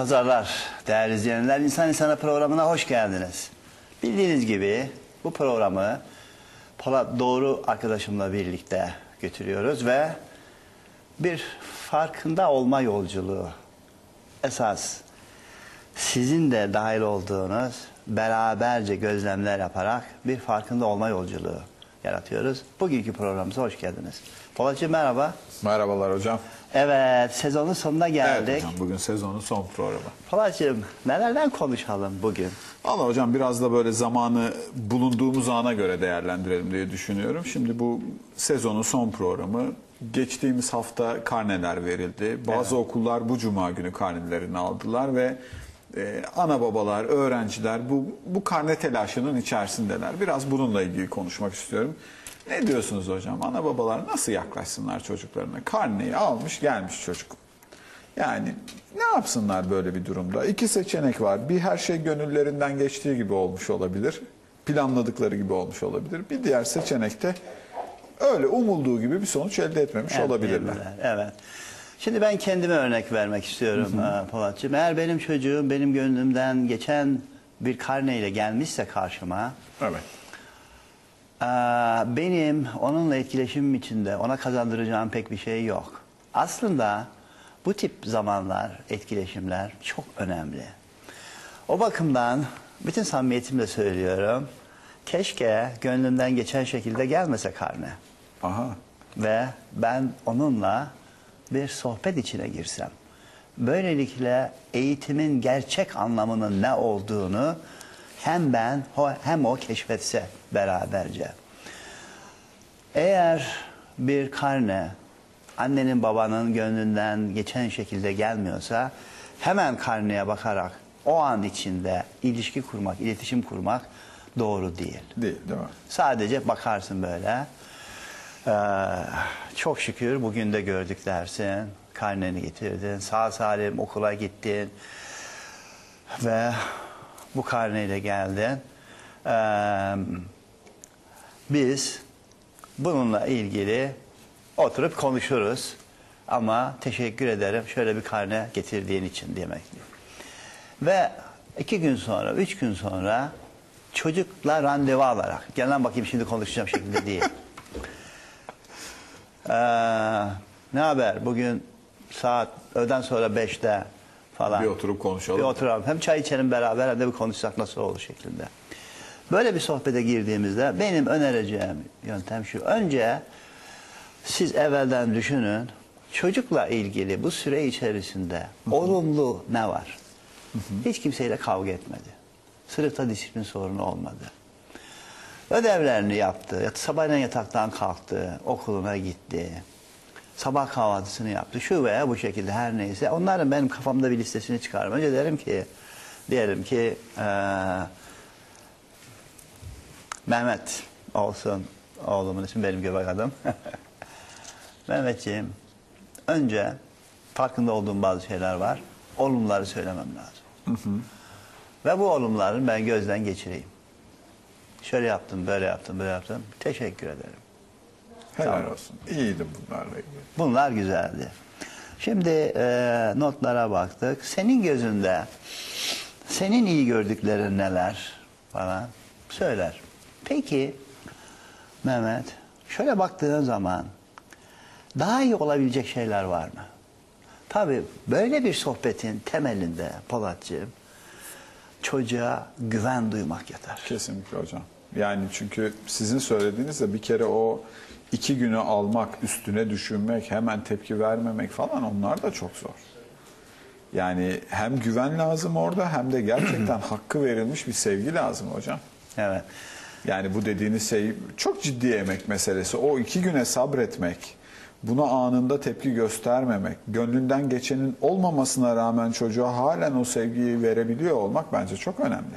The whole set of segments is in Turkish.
pazarlar değerli izleyenler. İnsan İnsana programına hoş geldiniz. Bildiğiniz gibi bu programı Polat Doğru arkadaşımla birlikte götürüyoruz ve bir farkında olma yolculuğu. Esas sizin de dahil olduğunuz beraberce gözlemler yaparak bir farkında olma yolculuğu yaratıyoruz. Bugünkü programımıza hoş geldiniz. Polatcığım merhaba. Merhabalar hocam. Evet sezonun sonuna geldik. Evet hocam bugün sezonun son programı. Polatcığım nelerden konuşalım bugün? Valla hocam biraz da böyle zamanı bulunduğumuz ana göre değerlendirelim diye düşünüyorum. Şimdi bu sezonun son programı geçtiğimiz hafta karneler verildi. Bazı okullar bu cuma günü karnelerini aldılar ve e, ana babalar, öğrenciler bu, bu karne telaşının içerisindeler. Biraz bununla ilgili konuşmak istiyorum. Ne diyorsunuz hocam? Ana babalar nasıl yaklaşsınlar çocuklarına? Karneyi almış gelmiş çocuk. Yani ne yapsınlar böyle bir durumda? İki seçenek var. Bir her şey gönüllerinden geçtiği gibi olmuş olabilir. Planladıkları gibi olmuş olabilir. Bir diğer seçenekte öyle umulduğu gibi bir sonuç elde etmemiş olabilirler. Evet, Evet. Şimdi ben kendime örnek vermek istiyorum e, Polatcığım. Eğer benim çocuğum benim gönlümden geçen bir karneyle gelmişse karşıma Evet. Benim onunla etkileşimim içinde ona kazandıracağım pek bir şey yok. Aslında bu tip zamanlar, etkileşimler çok önemli. O bakımdan bütün samimiyetimle söylüyorum. Keşke gönlümden geçen şekilde gelmese karne. Aha. ve ben onunla bir sohbet içine girsem. Böylelikle eğitimin gerçek anlamının ne olduğunu hem ben hem o keşfetse beraberce. Eğer bir karne annenin babanın gönlünden geçen şekilde gelmiyorsa hemen karneye bakarak o an içinde ilişki kurmak, iletişim kurmak doğru değil. Değil değil mi? Sadece bakarsın böyle. Ee, çok şükür bugün de gördük dersin. Karneni getirdin. Sağ salim okula gittin. Ve bu karneyle geldin. Ee, biz bununla ilgili oturup konuşuruz. Ama teşekkür ederim şöyle bir karne getirdiğin için demek. Ve iki gün sonra, üç gün sonra çocukla randevu alarak, gel bakayım şimdi konuşacağım şekilde değil. Ee, ne haber? Bugün saat öğleden sonra beşte falan. Bir oturup konuşalım. Bir oturalım. Hem çay içelim beraber hem de bir konuşsak nasıl olur şeklinde. Böyle bir sohbete girdiğimizde benim önereceğim yöntem şu. Önce siz evvelden düşünün. Çocukla ilgili bu süre içerisinde olumlu ne var? Hiç kimseyle kavga etmedi. Sınıfta disiplin sorunu olmadı. Ödevlerini yaptı. Sabahleyin yataktan kalktı. Okuluna gitti. Sabah kahvaltısını yaptı. Şu veya bu şekilde her neyse. Onların benim kafamda bir listesini çıkarım. Önce derim ki diyelim ki eee, Mehmet olsun oğlumun ismi benim göbek adım. Mehmetciğim önce farkında olduğum bazı şeyler var. Olumları söylemem lazım. Ve bu olumları ben gözden geçireyim. Şöyle yaptım, böyle yaptım, böyle yaptım. Teşekkür ederim. Helal Tamam. olsun. İyiydim bunlarla ilgili. Bunlar güzeldi. Şimdi e, notlara baktık. Senin gözünde senin iyi gördüklerin neler falan söyler. Peki Mehmet şöyle baktığın zaman daha iyi olabilecek şeyler var mı? Tabii böyle bir sohbetin temelinde Polatcığım çocuğa güven duymak yatar. Kesinlikle hocam. Yani çünkü sizin söylediğinizde bir kere o iki günü almak, üstüne düşünmek, hemen tepki vermemek falan onlar da çok zor. Yani hem güven lazım orada hem de gerçekten hakkı verilmiş bir sevgi lazım hocam. Evet. Yani bu dediğiniz şey çok ciddi emek meselesi. O iki güne sabretmek, buna anında tepki göstermemek, gönlünden geçenin olmamasına rağmen çocuğa halen o sevgiyi verebiliyor olmak bence çok önemli.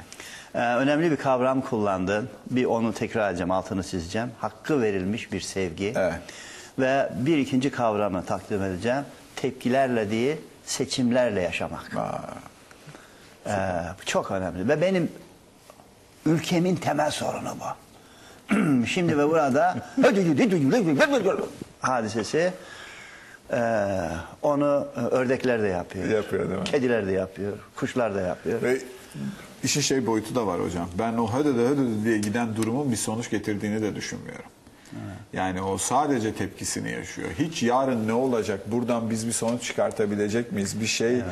Ee, önemli bir kavram kullandın. Bir onu tekrar edeceğim, altını çizeceğim. Hakkı verilmiş bir sevgi. Evet. Ve bir ikinci kavramı takdim edeceğim. Tepkilerle değil, seçimlerle yaşamak. Aa, Ee, çok önemli. Ve benim ülkemin temel sorunu bu. Şimdi ve burada hadisesi e, onu ördekler de yapıyor. Yapıyor, değil mi? Kediler de yapıyor. Kuşlar da yapıyor. Ve işin şey boyutu da var hocam. Ben o hödödö hödödö diye giden durumun bir sonuç getirdiğini de düşünmüyorum. Yani o sadece tepkisini yaşıyor. Hiç yarın ne olacak, buradan biz bir sonuç çıkartabilecek miyiz, bir şey,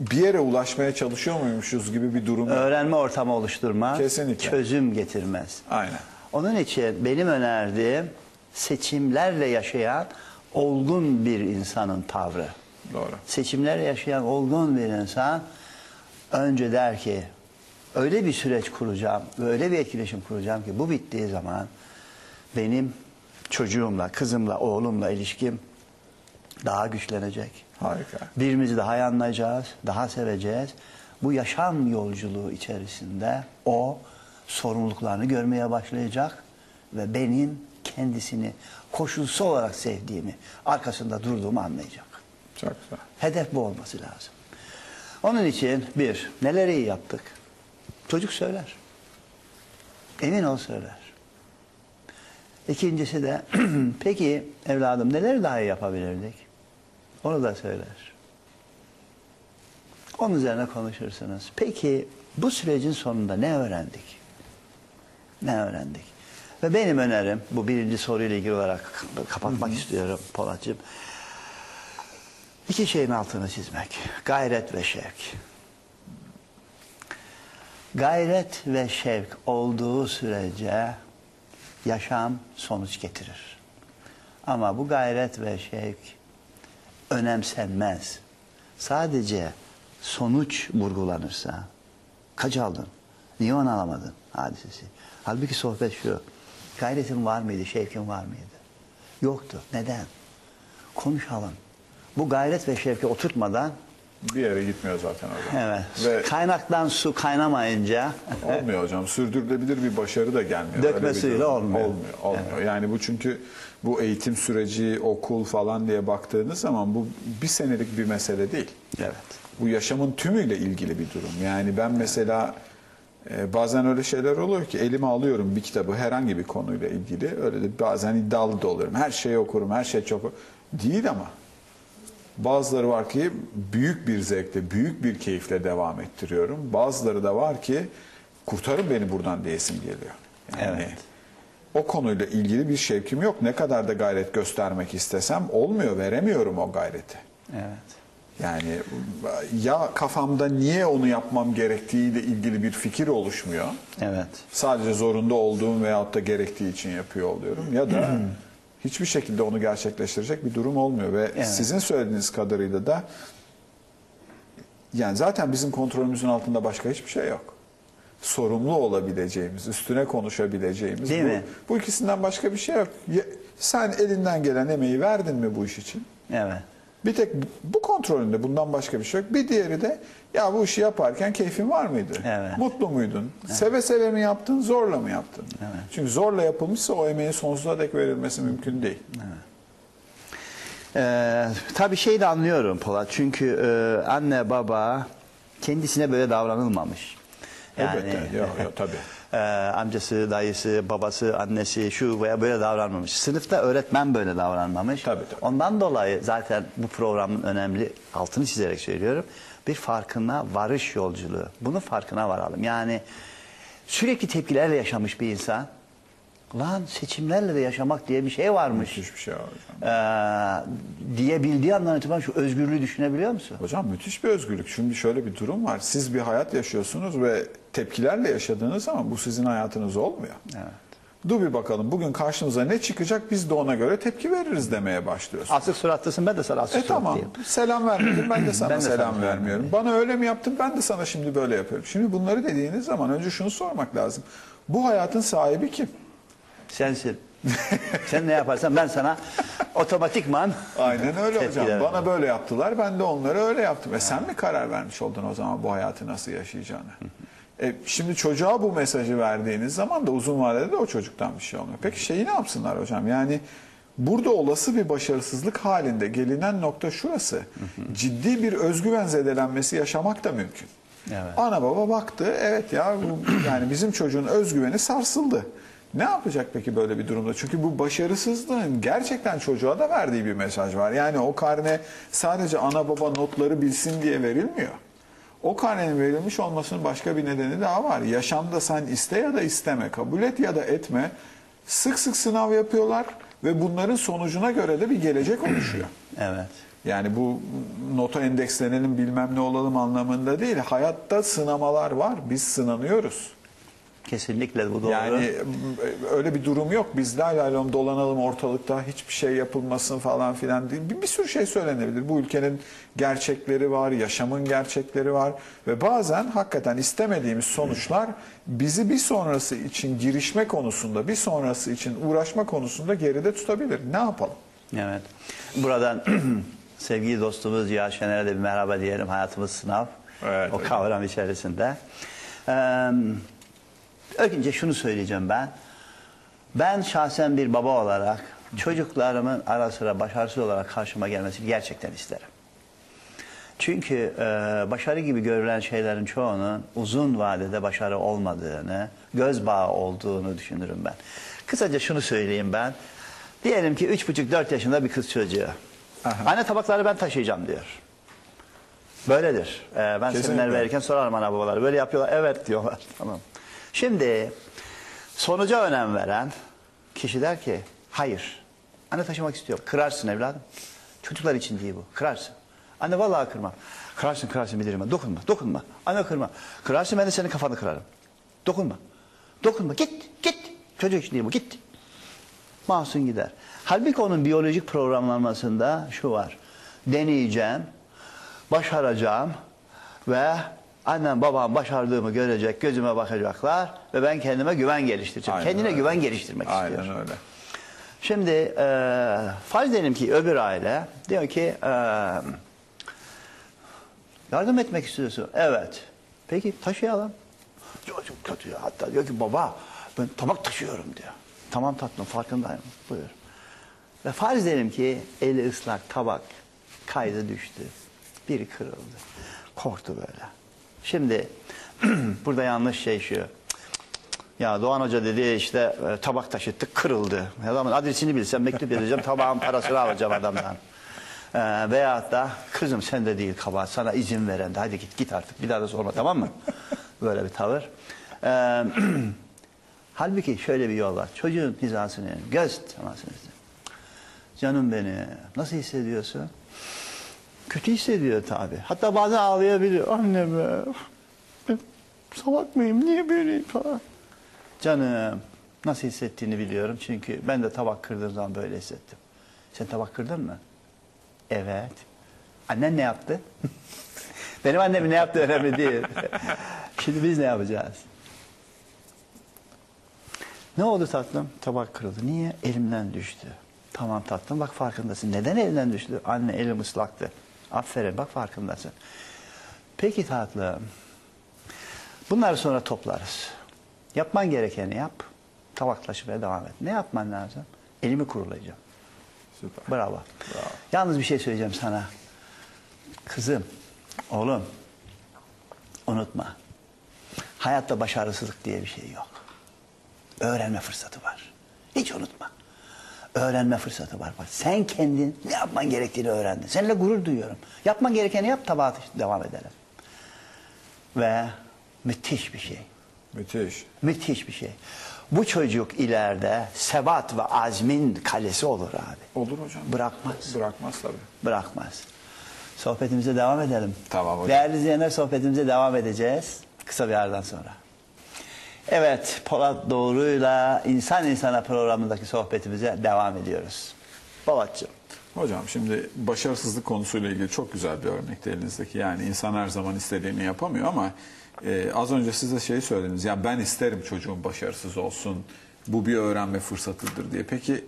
bir yere ulaşmaya çalışıyor muymuşuz gibi bir durum. Öğrenme ortamı oluşturmaz. Kesinlikle. Çözüm getirmez. Aynen. Onun için benim önerdiğim seçimlerle yaşayan olgun bir insanın tavrı. Doğru. Seçimlerle yaşayan olgun bir insan önce der ki öyle bir süreç kuracağım ve öyle bir etkileşim kuracağım ki bu bittiği zaman benim çocuğumla, kızımla, oğlumla ilişkim daha güçlenecek. Harika. Birbirimizi daha iyi anlayacağız, daha seveceğiz. Bu yaşam yolculuğu içerisinde o sorumluluklarını görmeye başlayacak ve benim kendisini koşulsuz olarak sevdiğimi, arkasında durduğumu anlayacak. Çok güzel. Hedef bu olması lazım. Onun için bir, neler iyi yaptık? Çocuk söyler. Emin ol söyler. İkincisi de peki evladım neler daha iyi yapabilirdik? Onu da söyler. Onun üzerine konuşursunuz. Peki bu sürecin sonunda ne öğrendik? Ne öğrendik? Ve benim önerim, bu birinci soruyla ilgili olarak kapatmak istiyorum Polatcığım. İki şeyin altını çizmek. Gayret ve şevk. Gayret ve şevk olduğu sürece yaşam sonuç getirir. Ama bu gayret ve şevk önemsenmez. Sadece sonuç vurgulanırsa kaç aldın? Niye onu alamadın hadisesi? Halbuki sohbet şu. Gayretin var mıydı? Şevkin var mıydı? Yoktu. Neden? Konuşalım. Bu gayret ve şevki oturtmadan Bir yere gitmiyor zaten hocam. evet. Ve Kaynaktan su kaynamayınca olmuyor hocam. Sürdürülebilir bir başarı da gelmiyor. Dökme Öyle bir suyuyla durum. olmuyor. Olmuyor. olmuyor. Yani bu çünkü bu eğitim süreci, okul falan diye baktığınız zaman bu bir senelik bir mesele değil. evet. Bu yaşamın tümüyle ilgili bir durum. Yani ben mesela e, bazen öyle şeyler oluyor ki elime alıyorum bir kitabı herhangi bir konuyla ilgili. Öyle de bazen iddialı da oluyorum. Her şeyi okurum, her şey çok... Değil ama. Bazıları var ki büyük bir zevkle, büyük bir keyifle devam ettiriyorum. Bazıları da var ki kurtarın beni buradan diyesim geliyor. Yani Evet. o konuyla ilgili bir şevkim yok. Ne kadar da gayret göstermek istesem olmuyor, veremiyorum o gayreti. Evet. Yani ya kafamda niye onu yapmam gerektiğiyle ilgili bir fikir oluşmuyor. Evet. Sadece zorunda olduğum veyahut da gerektiği için yapıyor oluyorum. Ya da hiçbir şekilde onu gerçekleştirecek bir durum olmuyor. Ve Evet. sizin söylediğiniz kadarıyla da yani zaten bizim kontrolümüzün altında başka hiçbir şey yok. Sorumlu olabileceğimiz, üstüne konuşabileceğimiz Değil bu, mi? bu ikisinden başka bir şey yok. Sen elinden gelen emeği verdin mi bu iş için? Evet. Bir tek bu kontrolünde bundan başka bir şey yok. Bir diğeri de ya bu işi yaparken keyfin var mıydı? Evet. Mutlu muydun? Seve seve mi yaptın, zorla mı yaptın? Çünkü zorla yapılmışsa o emeğin sonsuza dek verilmesi mümkün değil. Ee, tabii şey de anlıyorum Polat. Çünkü e, anne baba kendisine böyle davranılmamış. Elbette. Yok, yok, tabii. e, amcası, dayısı, babası, annesi şu veya böyle davranmamış. Sınıfta öğretmen böyle davranmamış. Tabii, tabii. Ondan dolayı zaten bu programın önemli altını çizerek söylüyorum. Bir farkına varış yolculuğu. Bunun farkına varalım. Yani sürekli tepkilerle yaşamış bir insan. Lan seçimlerle de yaşamak diye bir şey varmış. Müthiş bir şey var hocam. Ee, diyebildiği andan itibaren şu özgürlüğü düşünebiliyor musun? Hocam müthiş bir özgürlük. Şimdi şöyle bir durum var. Siz bir hayat yaşıyorsunuz ve tepkilerle yaşadığınız zaman bu sizin hayatınız olmuyor. Evet. Dur bir bakalım bugün karşımıza ne çıkacak biz de ona göre tepki veririz demeye başlıyorsun. Asık suratlısın ben de sana asık E tamam. Selam vermedin ben de sana Ben de selam sana vermiyorum. Bana öyle mi yaptın ben de sana şimdi böyle yapıyorum. Şimdi bunları dediğiniz zaman önce şunu sormak lazım. Bu hayatın sahibi kim? Sensin. Sen ne yaparsan ben sana otomatikman Aynen öyle hocam. Tepkiler. Bana böyle yaptılar ben de onlara öyle yaptım. E sen mi karar vermiş oldun o zaman bu hayatı nasıl yaşayacağını? E, şimdi çocuğa bu mesajı verdiğiniz zaman da uzun vadede de o çocuktan bir şey olmuyor. Peki şeyi ne yapsınlar hocam? Yani burada olası bir başarısızlık halinde gelinen nokta şurası. Ciddi bir özgüven zedelenmesi yaşamak da mümkün. Evet. Ana baba baktı evet ya bu, yani bizim çocuğun özgüveni sarsıldı. Ne yapacak peki böyle bir durumda? Çünkü bu başarısızlığın gerçekten çocuğa da verdiği bir mesaj var. Yani o karne sadece ana baba notları bilsin diye verilmiyor. O karnenin verilmiş olmasının başka bir nedeni daha var. Yaşamda sen iste ya da isteme, kabul et ya da etme. Sık sık sınav yapıyorlar ve bunların sonucuna göre de bir gelecek oluşuyor. Evet. Yani bu nota endekslenelim bilmem ne olalım anlamında değil. Hayatta sınamalar var. Biz sınanıyoruz. Kesinlikle bu doğru. Yani e, öyle bir durum yok. Biz lay lay lom dolanalım ortalıkta hiçbir şey yapılmasın falan filan değil. Bir, bir sürü şey söylenebilir. Bu ülkenin gerçekleri var, yaşamın gerçekleri var ve bazen hakikaten istemediğimiz sonuçlar bizi bir sonrası için girişme konusunda, bir sonrası için uğraşma konusunda geride tutabilir. Ne yapalım? Evet. Buradan sevgili dostumuz Ziya Şener'e de bir merhaba diyelim. Hayatımız sınav. Evet, o evet. kavram içerisinde. Ee, önce şunu söyleyeceğim ben. Ben şahsen bir baba olarak çocuklarımın ara sıra başarısız olarak karşıma gelmesini gerçekten isterim. Çünkü e, başarı gibi görülen şeylerin çoğunun uzun vadede başarı olmadığını, göz bağı olduğunu düşünürüm ben. Kısaca şunu söyleyeyim ben. Diyelim ki üç buçuk dört yaşında bir kız çocuğu. Aha. Anne tabakları ben taşıyacağım diyor. Böyledir. Ee, ben Kesinlikle. seminer verirken sorarım ana babaları. Böyle yapıyorlar. Evet diyorlar. Tamam. Şimdi sonuca önem veren kişi der ki hayır. Anne taşımak istiyorum. Kırarsın evladım. Çocuklar için değil bu. Kırarsın. Anne vallahi kırmam. Kırarsın kırarsın bilirim ben. Dokunma dokunma. Anne kırma. Kırarsın ben de senin kafanı kırarım. Dokunma. Dokunma. Git git. Çocuk için değil bu. Git. Mahsun gider. Halbuki onun biyolojik programlanmasında şu var. Deneyeceğim, başaracağım ve annem babam başardığımı görecek, gözüme bakacaklar ve ben kendime güven geliştireceğim. Aynen Kendine öyle. güven geliştirmek istiyor. Aynen öyle. Şimdi e, farz edelim ki öbür aile diyor ki e, yardım etmek istiyorsun. Evet. Peki taşıyalım. Çocuk kötü ya. Hatta diyor ki baba ben tabak taşıyorum diyor. Tamam tatlım farkındayım. Buyur. Ve farz edelim ki eli ıslak tabak kaydı düştü. Biri kırıldı. Korktu böyle. Şimdi burada yanlış şey şu. Ya Doğan Hoca dedi işte e, tabak taşıttık kırıldı. Adamın adresini bilsem mektup yazacağım tabağın parasını alacağım adamdan. Ee, veyahut da kızım sen de değil kabahat sana izin veren de hadi git git artık bir daha da sorma tamam mı? Böyle bir tavır. Ee, halbuki şöyle bir yol var. Çocuğun hizasını göz temasını Canım beni nasıl hissediyorsun? Kötü hissediyor tabii. Hatta bazen ağlayabiliyor. Anne be ben salak mıyım niye böyleyim falan. Canım nasıl hissettiğini biliyorum çünkü ben de tabak kırdığım zaman böyle hissettim. Sen tabak kırdın mı? Evet. Annen ne yaptı? Benim annemin ne yaptığı önemli değil. Şimdi biz ne yapacağız? Ne oldu tatlım? Tabak kırıldı. Niye? Elimden düştü. Tamam tatlım bak farkındasın. Neden elinden düştü? Anne elim ıslaktı. Aferin bak farkındasın. Peki tatlım. Bunları sonra toplarız. Yapman gerekeni yap. Tabaklaşmaya devam et. Ne yapman lazım? Elimi kurulayacağım. Süper. Bravo. Bravo. Yalnız bir şey söyleyeceğim sana. Kızım, oğlum unutma. Hayatta başarısızlık diye bir şey yok. Öğrenme fırsatı var. Hiç unutma. Öğrenme fırsatı var. Bak, sen kendin ne yapman gerektiğini öğrendin. Seninle gurur duyuyorum. Yapman gerekeni yap, tabağa devam edelim. Ve müthiş bir şey. Müthiş. Müthiş bir şey. Bu çocuk ileride sebat ve azmin kalesi olur abi. Olur hocam. Bırakmaz. Bırakmaz tabii. Bırakmaz. Sohbetimize devam edelim. Tamam hocam. Değerli izleyenler sohbetimize devam edeceğiz. Kısa bir aradan sonra. Evet, Polat Doğru'yla İnsan İnsana programındaki sohbetimize devam ediyoruz. Polatcığım. Hocam şimdi başarısızlık konusuyla ilgili çok güzel bir örnekti elinizdeki. Yani insan her zaman istediğini yapamıyor ama e, az önce siz de şey söylediniz. Ya ben isterim çocuğum başarısız olsun. Bu bir öğrenme fırsatıdır diye. Peki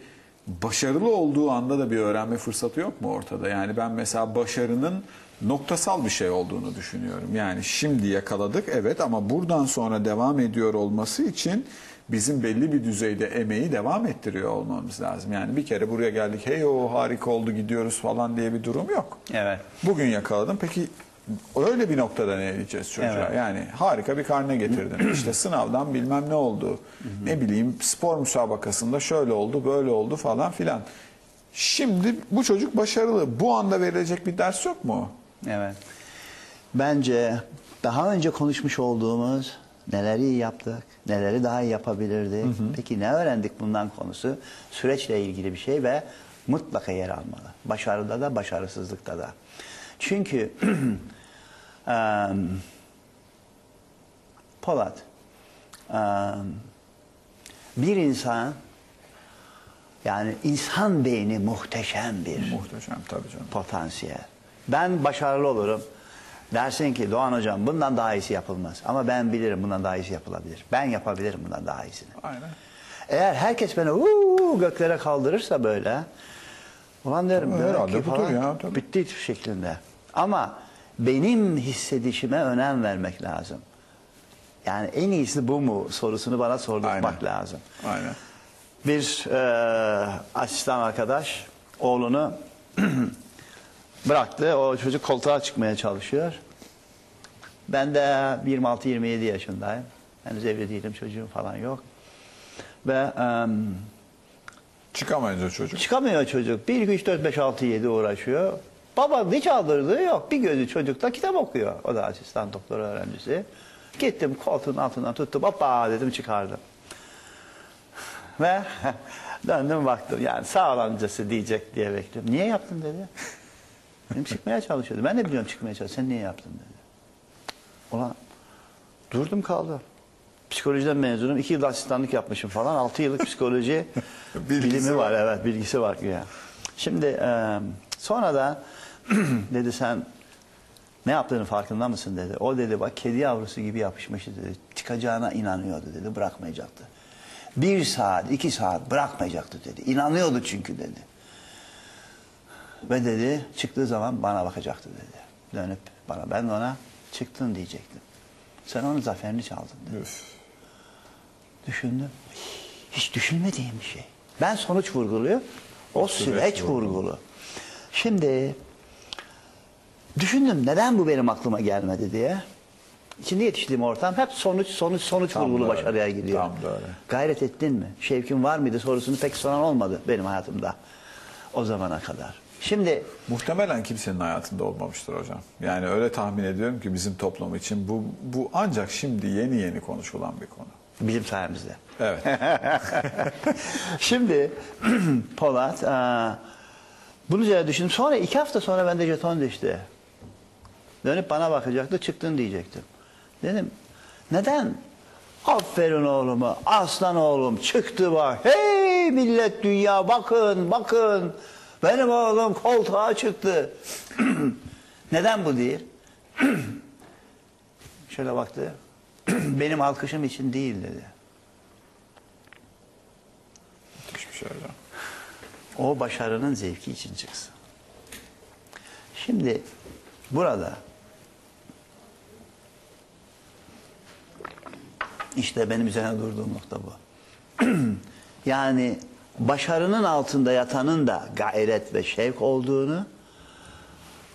başarılı olduğu anda da bir öğrenme fırsatı yok mu ortada? Yani ben mesela başarının noktasal bir şey olduğunu düşünüyorum. Yani şimdi yakaladık evet ama buradan sonra devam ediyor olması için bizim belli bir düzeyde emeği devam ettiriyor olmamız lazım. Yani bir kere buraya geldik hey o harika oldu gidiyoruz falan diye bir durum yok. Evet. Bugün yakaladım. Peki Öyle bir noktada ne diyeceğiz çocuğa? Evet. Yani harika bir karne getirdin. işte sınavdan bilmem ne oldu. ne bileyim spor müsabakasında şöyle oldu, böyle oldu falan filan. Şimdi bu çocuk başarılı. Bu anda verilecek bir ders yok mu? Evet. Bence daha önce konuşmuş olduğumuz neleri iyi yaptık, neleri daha iyi yapabilirdik. Peki ne öğrendik bundan konusu? Süreçle ilgili bir şey ve mutlaka yer almalı. Başarıda da, başarısızlıkta da. Çünkü em, Polat, em, bir insan yani insan beyni muhteşem bir Muhteşem tabii canım. potansiyel. Ben başarılı olurum. Dersin ki Doğan hocam bundan daha iyisi yapılmaz. Ama ben bilirim bundan daha iyisi yapılabilir. Ben yapabilirim bundan daha iyisini. Aynen. Eğer herkes beni uuu göklere kaldırırsa böyle ulan derim Tabii, demek ki falan ya, tabii. bitti şeklinde. Ama benim hissedişime önem vermek lazım. Yani en iyisi bu mu sorusunu bana sordurmak Aynen. lazım. Aynen. Bir e, asistan arkadaş oğlunu bıraktı. O çocuk koltuğa çıkmaya çalışıyor. Ben de 26-27 yaşındayım. Henüz evli değilim, çocuğum falan yok. Ve em, Çıkamayınca çocuk. çıkamıyor çocuk. 1, 2, 3, 4, 5, 6, 7 uğraşıyor. Baba hiç aldırdığı yok. Bir gözü çocukta kitap okuyor. O da asistan doktor öğrencisi. Gittim koltuğun altından tuttum. Hoppa dedim çıkardım. Ve döndüm baktım. Yani sağ ol amcası diyecek diye bekliyorum. Niye yaptın dedi. Benim çıkmaya çalışıyordu. Ben de biliyorum çıkmaya çalışıyor. Sen niye yaptın dedi. Ulan durdum kaldım. Psikolojiden mezunum. iki yıl asistanlık yapmışım falan. Altı yıllık psikoloji bilimi var. var. Evet bilgisi var güya. Şimdi e, sonra da dedi sen ne yaptığını farkında mısın dedi. O dedi bak kedi yavrusu gibi yapışmıştı dedi. Çıkacağına inanıyordu dedi. Bırakmayacaktı. Bir saat, iki saat bırakmayacaktı dedi. İnanıyordu çünkü dedi. Ve dedi çıktığı zaman bana bakacaktı dedi. Dönüp bana ben de ona çıktın diyecektim. Sen onun zaferini çaldın dedi. Üf. Düşündüm. Hiç düşünmediğim bir şey. Ben sonuç vurguluyor. O Süreç süreç vurgulu. vurgulu. Şimdi düşündüm neden bu benim aklıma gelmedi diye. İçinde yetiştiğim ortam hep sonuç sonuç sonuç Tam vurgulu başarıya gidiyor. Tam da öyle. Gayret ettin mi? Şevkin var mıydı sorusunu pek soran olmadı benim hayatımda o zamana kadar. Şimdi Muhtemelen kimsenin hayatında olmamıştır hocam. Yani öyle tahmin ediyorum ki bizim toplum için bu bu ancak şimdi yeni yeni konuşulan bir konu. bizim sayemizde. Evet. Şimdi Polat aa, bunu üzerine düşündüm. Sonra iki hafta sonra bende jeton düştü. Dönüp bana bakacaktı çıktın diyecektim. Dedim neden aferin oğluma aslan oğlum çıktı bak. Hey millet dünya bakın bakın benim oğlum koltuğa çıktı. neden bu değil? Şöyle baktı. Benim alkışım için değil dedi. Hiçbir şey hocam. O başarının zevki için çıksın. Şimdi burada işte benim üzerine durduğum nokta bu. yani başarının altında yatanın da gayret ve şevk olduğunu,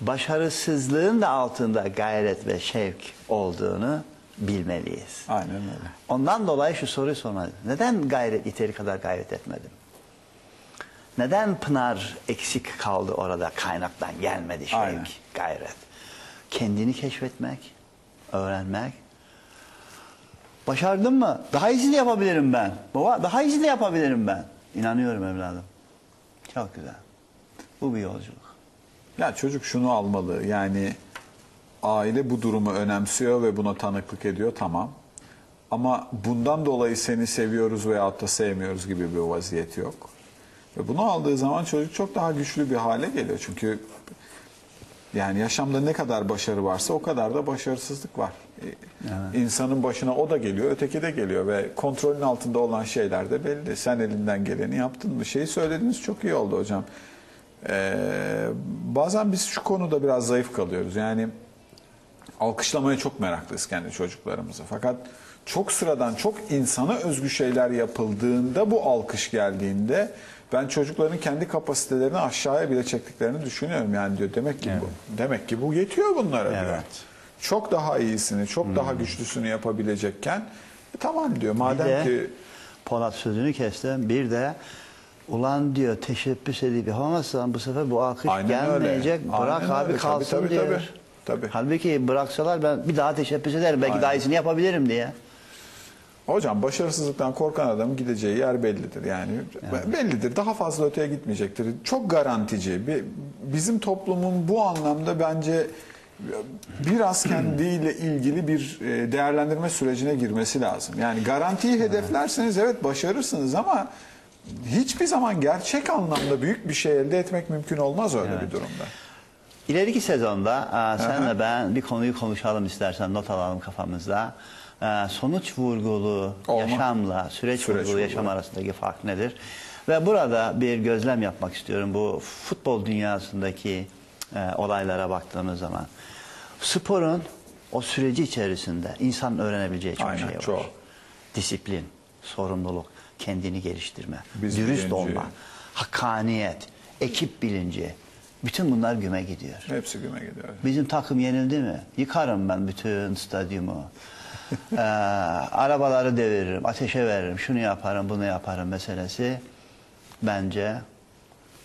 başarısızlığın da altında gayret ve şevk olduğunu bilmeliyiz. Aynen öyle. Ondan dolayı şu soruyu sormalıyım. Neden gayret yeteri kadar gayret etmedim? Neden Pınar eksik kaldı orada kaynaktan gelmedi şevk, Aynen. gayret? Kendini keşfetmek, öğrenmek. Başardın mı? Daha iyisini yapabilirim ben. Baba daha iyisini yapabilirim ben. İnanıyorum evladım. Çok güzel. Bu bir yolculuk. Ya çocuk şunu almalı. Yani aile bu durumu önemsiyor ve buna tanıklık ediyor tamam. Ama bundan dolayı seni seviyoruz veyahut da sevmiyoruz gibi bir vaziyet yok. Ve bunu aldığı zaman çocuk çok daha güçlü bir hale geliyor. Çünkü yani yaşamda ne kadar başarı varsa o kadar da başarısızlık var. Ee, İnsanın başına o da geliyor, öteki de geliyor ve kontrolün altında olan şeyler de belli. Sen elinden geleni yaptın mı? Şeyi söylediğiniz çok iyi oldu hocam. Ee, bazen biz şu konuda biraz zayıf kalıyoruz. Yani alkışlamaya çok meraklıyız kendi çocuklarımızı. Fakat çok sıradan, çok insana özgü şeyler yapıldığında bu alkış geldiğinde Ben çocukların kendi kapasitelerini aşağıya bile çektiklerini düşünüyorum yani diyor. Demek ki bu, demek ki bu yetiyor bunlara diyor. Evet. Çok daha iyisini, çok daha güçlüsünü yapabilecekken e, tamam diyor. Madem Bir de ki Polat sözünü kestim. Bir de ulan diyor teşebbüs edip yapamazsan bu sefer bu alkış Aynen gelmeyecek. öyle. Bırak Aynen abi öyle. Tabii, kalsın tabii, diyor. tabii. Tabii. Halbuki bıraksalar ben bir daha teşebbüs ederim. Belki Aynen. daha iyisini yapabilirim diye. Hocam başarısızlıktan korkan adamın gideceği yer bellidir yani. Bellidir. Daha fazla öteye gitmeyecektir. Çok garantici. Bizim toplumun bu anlamda bence biraz kendiyle ilgili bir e, değerlendirme sürecine girmesi lazım. Yani garantiyi hedeflerseniz evet başarırsınız ama hiçbir zaman gerçek anlamda büyük bir şey elde etmek mümkün olmaz öyle bir durumda. İleriki sezonda senle ben bir konuyu konuşalım istersen not alalım kafamızda. E, sonuç vurgulu Olma. yaşamla süreç, Süreç vurgulu vurgulu. yaşam arasındaki fark nedir? Ve burada bir gözlem yapmak istiyorum bu futbol dünyasındaki e, olaylara baktığımız zaman. Sporun o süreci içerisinde insanın öğrenebileceği çok Aynen, şey var. çok. Disiplin, sorumluluk, kendini geliştirme, Biz dürüst bilinci. olma, hakkaniyet, ekip bilinci. Bütün bunlar güme gidiyor. Hepsi güme gidiyor. Bizim takım yenildi mi? Yıkarım ben bütün stadyumu. Ee, arabaları deviririm, ateşe veririm, şunu yaparım, bunu yaparım meselesi bence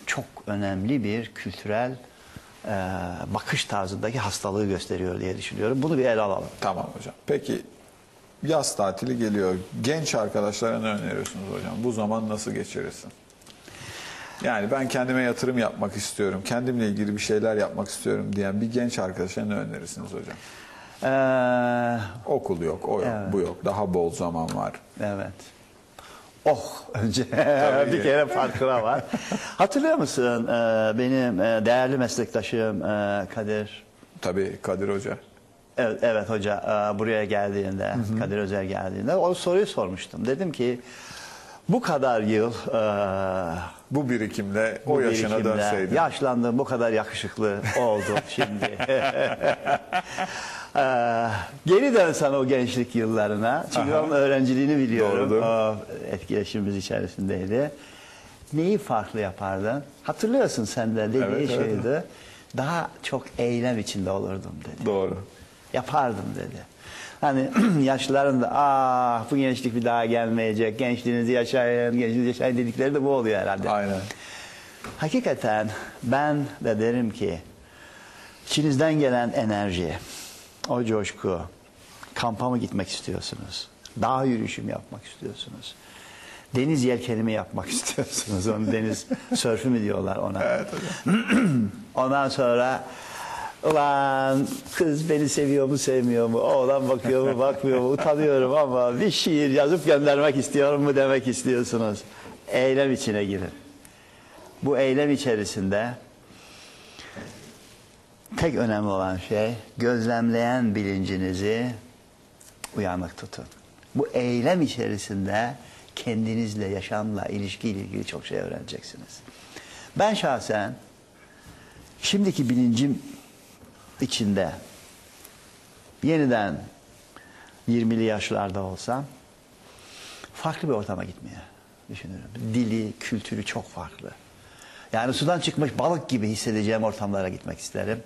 çok önemli bir kültürel e, bakış tarzındaki hastalığı gösteriyor diye düşünüyorum. Bunu bir ele alalım. Tamam hocam. Peki yaz tatili geliyor. Genç arkadaşlara ne öneriyorsunuz hocam? Bu zaman nasıl geçirirsin? Yani ben kendime yatırım yapmak istiyorum. Kendimle ilgili bir şeyler yapmak istiyorum diyen bir genç arkadaşa ne önerirsiniz hocam? Ee, Okul yok, o yok, Evet. bu yok. Daha bol zaman var. Evet. Oh önce Tabii. bir kere farkına var. Hatırlıyor musun e, benim e, değerli meslektaşım e, Kadir Tabii Kadir Hoca. Evet, evet hoca e, buraya geldiğinde Kadir Özer geldiğinde o soruyu sormuştum. Dedim ki bu kadar yıl e, Bu birikimle o bu yaşına birikimde dönseydin. yaşlandım bu kadar yakışıklı oldum şimdi. E, geri dönsen o gençlik yıllarına. Çünkü Aha. onun öğrenciliğini biliyorum. Doğrudur. O etkileşimimiz içerisindeydi. Neyi farklı yapardın? Hatırlıyorsun sen de dediği Evet, evet. şeydi. Daha çok eylem içinde olurdum dedi. Doğru. Yapardım dedi. Hani yaşlıların da ah bu gençlik bir daha gelmeyecek. Gençliğinizi yaşayın, gençliğinizi yaşayın dedikleri de bu oluyor herhalde. Aynen. Hakikaten ben de derim ki içinizden gelen enerji, o coşku, kampa mı gitmek istiyorsunuz? Dağ yürüyüşü mü yapmak istiyorsunuz? Deniz yelkeni mi yapmak istiyorsunuz? Onu deniz sörfü mü diyorlar ona? Ondan sonra ulan kız beni seviyor mu sevmiyor mu? Oğlan bakıyor mu bakmıyor mu? Utanıyorum ama bir şiir yazıp göndermek istiyorum mu demek istiyorsunuz. Eylem içine girin. Bu eylem içerisinde tek önemli olan şey gözlemleyen bilincinizi uyanık tutun. Bu eylem içerisinde kendinizle, yaşamla, ilişkiyle ilgili çok şey öğreneceksiniz. Ben şahsen şimdiki bilincim içinde yeniden 20'li yaşlarda olsam farklı bir ortama gitmeye düşünüyorum. Dili, kültürü çok farklı. Yani sudan çıkmış balık gibi hissedeceğim ortamlara gitmek isterim.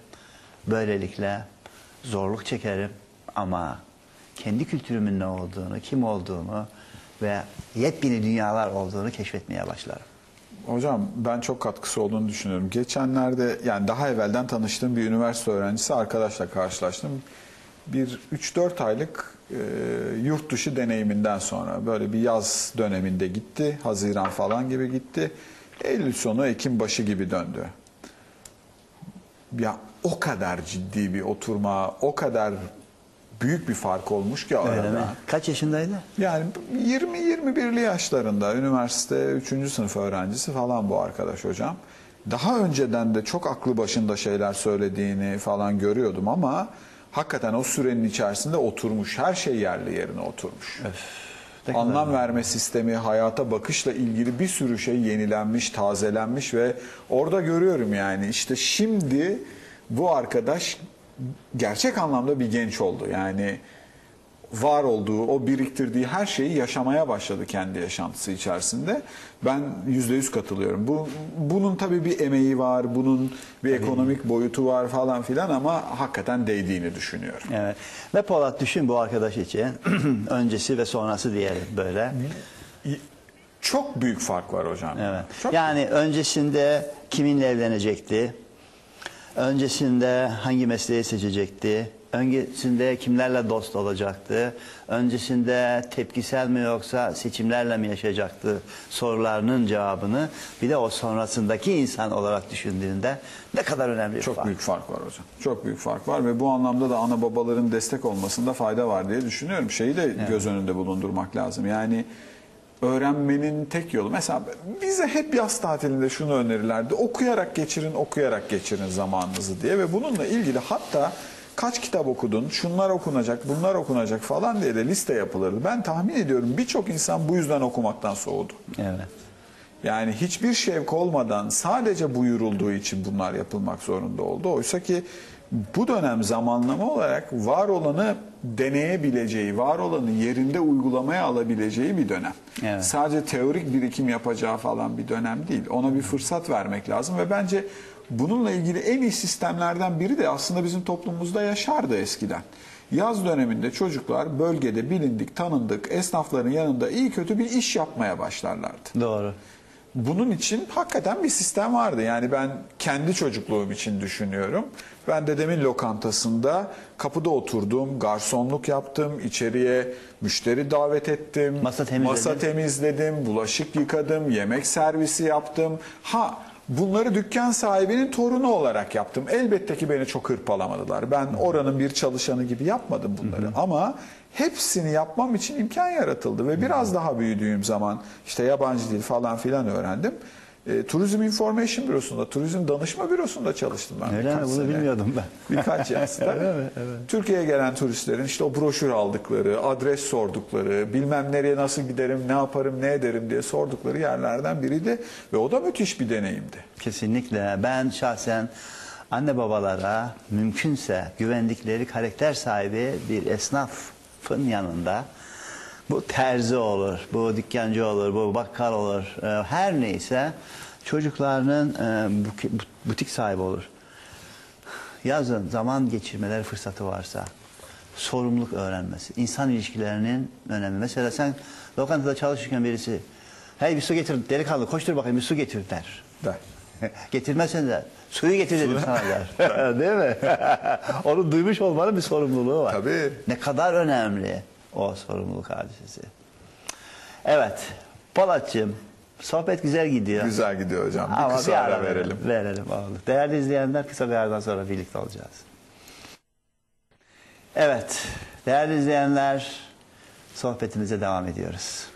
Böylelikle zorluk çekerim ama kendi kültürümün ne olduğunu, kim olduğunu ve yepyeni dünyalar olduğunu keşfetmeye başlarım. Hocam ben çok katkısı olduğunu düşünüyorum. Geçenlerde yani daha evvelden tanıştığım bir üniversite öğrencisi arkadaşla karşılaştım. Bir 3-4 aylık e, yurt dışı deneyiminden sonra böyle bir yaz döneminde gitti. Haziran falan gibi gitti. Eylül sonu Ekim başı gibi döndü. Ya o kadar ciddi bir oturma, o kadar büyük bir fark olmuş ki Öyle arada. mi? Kaç yaşındaydı? Yani 20-21'li yaşlarında üniversite 3. sınıf öğrencisi falan bu arkadaş hocam. Daha önceden de çok aklı başında şeyler söylediğini falan görüyordum ama hakikaten o sürenin içerisinde oturmuş. Her şey yerli yerine oturmuş. Kadar Anlam verme sistemi, hayata bakışla ilgili bir sürü şey yenilenmiş, tazelenmiş ve orada görüyorum yani işte şimdi bu arkadaş gerçek anlamda bir genç oldu. Yani var olduğu, o biriktirdiği her şeyi yaşamaya başladı kendi yaşantısı içerisinde. Ben yüzde yüz katılıyorum. Bu, bunun tabii bir emeği var, bunun bir ekonomik boyutu var falan filan ama hakikaten değdiğini düşünüyorum. Evet. Ve Polat düşün bu arkadaş için öncesi ve sonrası diyelim böyle. Çok büyük fark var hocam. Evet. Çok yani öncesinde kiminle evlenecekti? Öncesinde hangi mesleği seçecekti? Öncesinde kimlerle dost olacaktı? Öncesinde tepkisel mi yoksa seçimlerle mi yaşayacaktı sorularının cevabını bir de o sonrasındaki insan olarak düşündüğünde ne kadar önemli bir Çok fark. büyük fark var hocam. Çok büyük fark var ve bu anlamda da ana babaların destek olmasında fayda var diye düşünüyorum. Şeyi de göz önünde bulundurmak lazım. Yani öğrenmenin tek yolu. Mesela bize hep yaz tatilinde şunu önerirlerdi. Okuyarak geçirin, okuyarak geçirin zamanınızı diye ve bununla ilgili hatta kaç kitap okudun, şunlar okunacak, bunlar okunacak falan diye de liste yapılırdı. Ben tahmin ediyorum birçok insan bu yüzden okumaktan soğudu. Evet. Yani hiçbir şevk olmadan sadece buyurulduğu için bunlar yapılmak zorunda oldu. Oysa ki bu dönem zamanlama olarak var olanı deneyebileceği, var olanı yerinde uygulamaya alabileceği bir dönem. Evet. Sadece teorik birikim yapacağı falan bir dönem değil. Ona bir fırsat vermek lazım ve bence bununla ilgili en iyi sistemlerden biri de aslında bizim toplumumuzda yaşardı eskiden. Yaz döneminde çocuklar bölgede bilindik, tanındık esnafların yanında iyi kötü bir iş yapmaya başlarlardı. Doğru. Bunun için hakikaten bir sistem vardı. Yani ben kendi çocukluğum için düşünüyorum. Ben dedemin lokantasında kapıda oturdum, garsonluk yaptım, içeriye müşteri davet ettim, Masa temizledin. masa temizledim, bulaşık yıkadım, yemek servisi yaptım. Ha bunları dükkan sahibinin torunu olarak yaptım. Elbette ki beni çok hırpalamadılar. Ben oranın bir çalışanı gibi yapmadım bunları. Ama hepsini yapmam için imkan yaratıldı ve biraz daha büyüdüğüm zaman işte yabancı dil falan filan öğrendim. E, Turizm Information Bürosu'nda, Turizm Danışma Bürosu'nda çalıştım ben. Öyle mi? Bunu sene. bilmiyordum ben. Birkaç yaz. Türkiye'ye gelen turistlerin işte o broşür aldıkları, adres sordukları, bilmem nereye nasıl giderim, ne yaparım, ne ederim diye sordukları yerlerden biriydi. Ve o da müthiş bir deneyimdi. Kesinlikle. Ben şahsen anne babalara mümkünse güvendikleri karakter sahibi bir esnafın yanında bu terzi olur, bu dükkancı olur, bu bakkal olur, e, her neyse çocuklarının e, butik sahibi olur. Yazın zaman geçirmeleri fırsatı varsa sorumluluk öğrenmesi, insan ilişkilerinin önemi. Mesela sen lokantada çalışırken birisi hey bir su getir delikanlı koştur bakayım bir su getir der. Der. Getirmezsen de suyu getir dedim sana der. Değil mi? Onu duymuş olmanın bir sorumluluğu var. Tabii. Ne kadar önemli o sorumluluk hadisesi. Evet. Polatcığım sohbet güzel gidiyor. Güzel gidiyor hocam. Bir Ama kısa bir ara verelim. Verelim oldu. Değerli izleyenler kısa bir aradan sonra birlikte olacağız. Evet. Değerli izleyenler sohbetimize devam ediyoruz.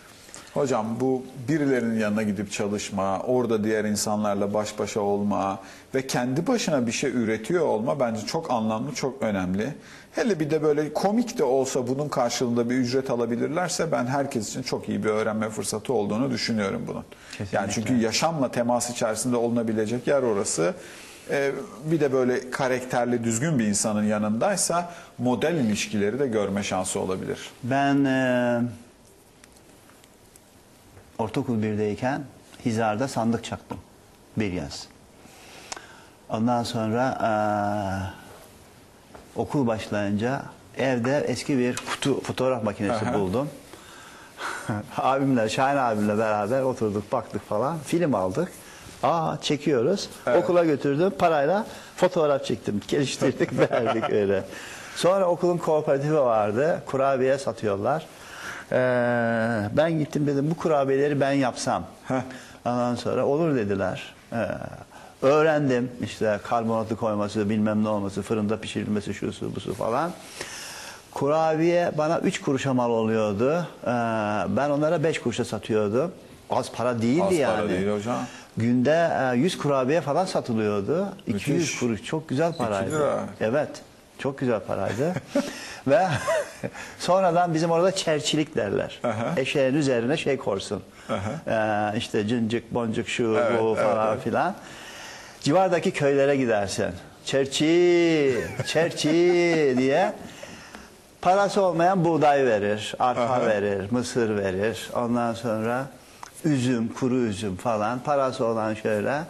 Hocam bu birilerinin yanına gidip çalışma, orada diğer insanlarla baş başa olma ve kendi başına bir şey üretiyor olma bence çok anlamlı, çok önemli. Hele bir de böyle komik de olsa bunun karşılığında bir ücret alabilirlerse ben herkes için çok iyi bir öğrenme fırsatı olduğunu düşünüyorum bunun. Kesinlikle. Yani çünkü yaşamla temas içerisinde olunabilecek yer orası. Ee, bir de böyle karakterli, düzgün bir insanın yanındaysa model ilişkileri de görme şansı olabilir. Ben e, ortaokul birdeyken Hizar'da sandık çaktım bir yaz. Ondan sonra e, okul başlayınca evde eski bir kutu fotoğraf makinesi Aha. buldum. abimle, Şahin abimle beraber oturduk, baktık falan. Film aldık. Aa çekiyoruz. Okula götürdüm. Parayla fotoğraf çektim. Geliştirdik, verdik öyle. Sonra okulun kooperatifi vardı. Kurabiye satıyorlar. Ee, ben gittim dedim bu kurabiyeleri ben yapsam. Ondan sonra olur dediler. Ee, öğrendim işte karbonatlı koyması bilmem ne olması fırında pişirilmesi şu su bu su falan. Kurabiye bana 3 kuruşa mal oluyordu. Ee, ben onlara 5 kuruşa satıyordum. Az para değildi Az yani. para değil hocam. Günde e, 100 kurabiye falan satılıyordu. 200 Müthiş. kuruş çok güzel paraydı. lira. Evet. Çok güzel paraydı. Ve sonradan bizim orada çerçilik derler. Aha. Eşeğin üzerine şey korsun. Ee, işte cincik boncuk şu Evet, bu evet, falan evet. filan. Civardaki köylere gidersen. Çerçi, çerçi diye Parası olmayan buğday verir, arpa Aha. verir, mısır verir. Ondan sonra üzüm, kuru üzüm falan. Parası olan şöyle.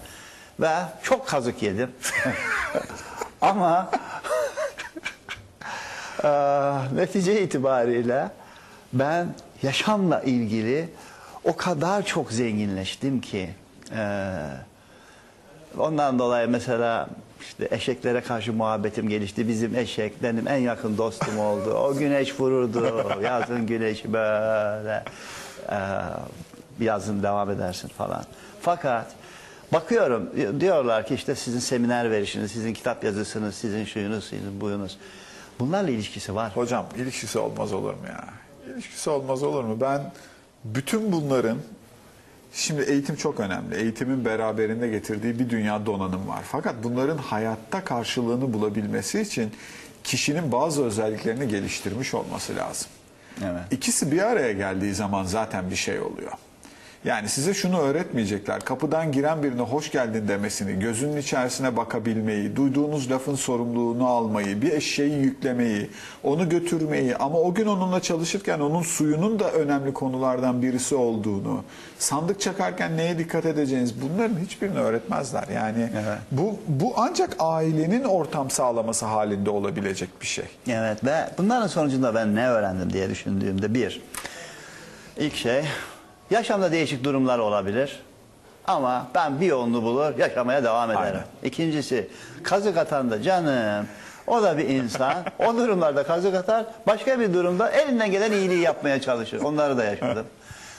Ve çok kazık yedim. Ama eee, netice itibariyle ben yaşamla ilgili o kadar çok zenginleştim ki eee, ondan dolayı mesela işte eşeklere karşı muhabbetim gelişti. Bizim eşek benim en yakın dostum oldu. O güneş vururdu. Yazın güneşi böyle yazın devam edersin falan. Fakat bakıyorum diyorlar ki işte sizin seminer verişiniz, sizin kitap yazısınız, sizin şuyunuz, sizin buyunuz. Bunlarla ilişkisi var. Hocam ilişkisi olmaz olur mu ya? İlişkisi olmaz olur mu? Ben bütün bunların şimdi eğitim çok önemli. Eğitimin beraberinde getirdiği bir dünya donanım var. Fakat bunların hayatta karşılığını bulabilmesi için kişinin bazı özelliklerini geliştirmiş olması lazım. Evet. İkisi bir araya geldiği zaman zaten bir şey oluyor. Yani size şunu öğretmeyecekler. Kapıdan giren birine hoş geldin demesini, gözünün içerisine bakabilmeyi, duyduğunuz lafın sorumluluğunu almayı, bir eşeği yüklemeyi, onu götürmeyi ama o gün onunla çalışırken onun suyunun da önemli konulardan birisi olduğunu, sandık çakarken neye dikkat edeceğiniz bunların hiçbirini öğretmezler. Yani Evet. bu bu ancak ailenin ortam sağlaması halinde olabilecek bir şey. Evet ve bunların sonucunda ben ne öğrendim diye düşündüğümde bir, ilk şey yaşamda değişik durumlar olabilir ama ben bir yolunu bulur yaşamaya devam ederim. Aynen. İkincisi kazık atan da canım o da bir insan. o durumlarda kazık atar başka bir durumda elinden gelen iyiliği yapmaya çalışır. Onları da yaşadım.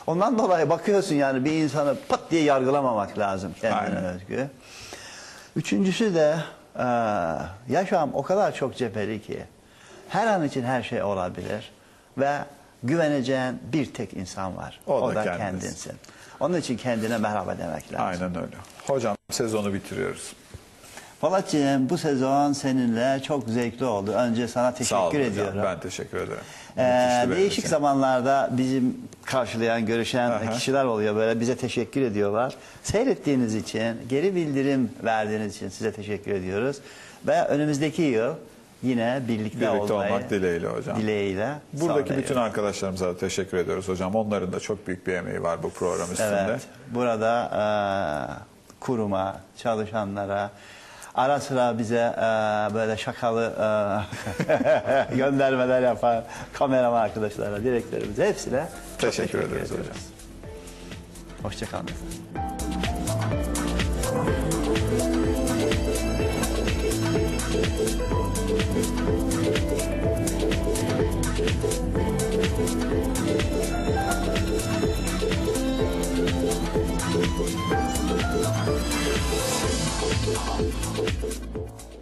Ondan dolayı bakıyorsun yani bir insanı pat diye yargılamamak lazım kendine Aynen. özgü. Üçüncüsü de e, yaşam o kadar çok cepheli ki her an için her şey olabilir ve güveneceğin bir tek insan var. O O, da da, kendinsin. Onun için kendine merhaba demek lazım. Aynen öyle. Hocam sezonu bitiriyoruz. Polatcığım bu sezon seninle çok zevkli oldu. Önce sana teşekkür Sağ olun hocam. ediyorum. Ben teşekkür ederim. Ee, değişik için. zamanlarda bizim karşılayan, görüşen Aha. kişiler oluyor böyle bize teşekkür ediyorlar. Seyrettiğiniz için, geri bildirim verdiğiniz için size teşekkür ediyoruz. Ve önümüzdeki yıl yine birlikte, Birlikte olmayı olmak dileğiyle hocam. dileğiyle Buradaki bütün arkadaşlarımıza da teşekkür ediyoruz hocam. Onların da çok büyük bir emeği var bu program üstünde. Evet. Burada e, kuruma, çalışanlara, ara sıra bize e, böyle şakalı e, göndermeler yapan kameraman arkadaşlara, direktörümüze hepsine çok Teşekkür ederiz ediyoruz. hocam. Hoşçakalın.